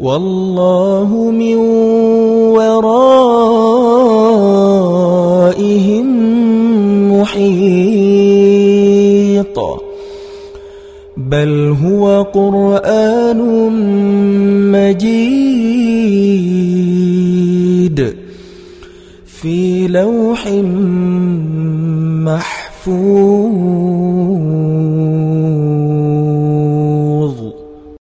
والله من ورائهم محيط. بل هو قرآن مجيد في لوح محفوظ.